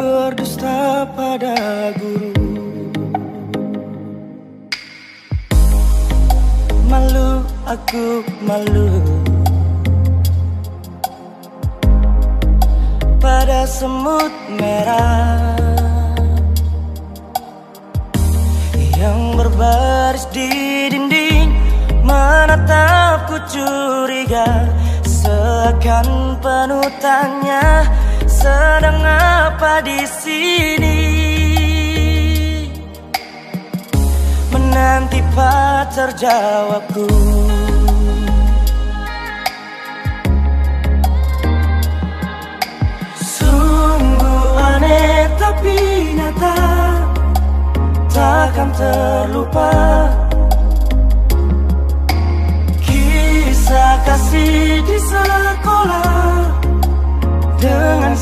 Berdusta pada guru. Malu, aku malu. Pada semut merah Yang berbaris di dinding Menatapku curiga. Seakan penuh tanya Sedang apa di sini? Menanti pacar jawabku. Sungguh aneh tapi nyata Takkan terlupa. Kisah kasih di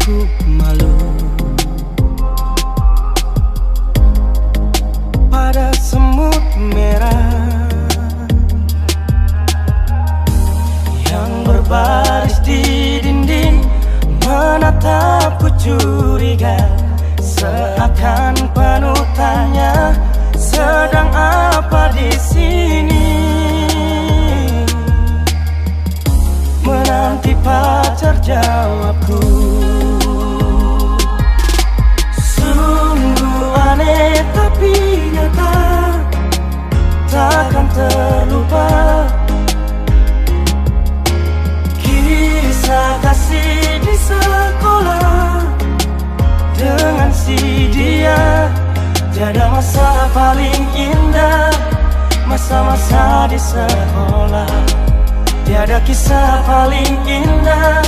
aku malu. Pada semut merah Yang berbaris di dinding Menatapku curiga. Seakan penuh Sedang apa di sini? Menanti pacar jawabku Masa-masa di sekolah. Tiada kisah paling indah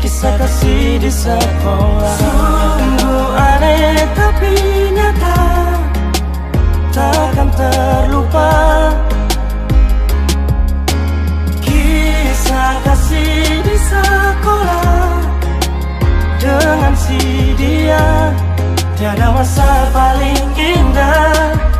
Kisah kasih di sekolah. Sungguh aneh tapi nyata Takkan terlupa. Kisah kasih di sekolah Dengan si dia Tiada masa paling indah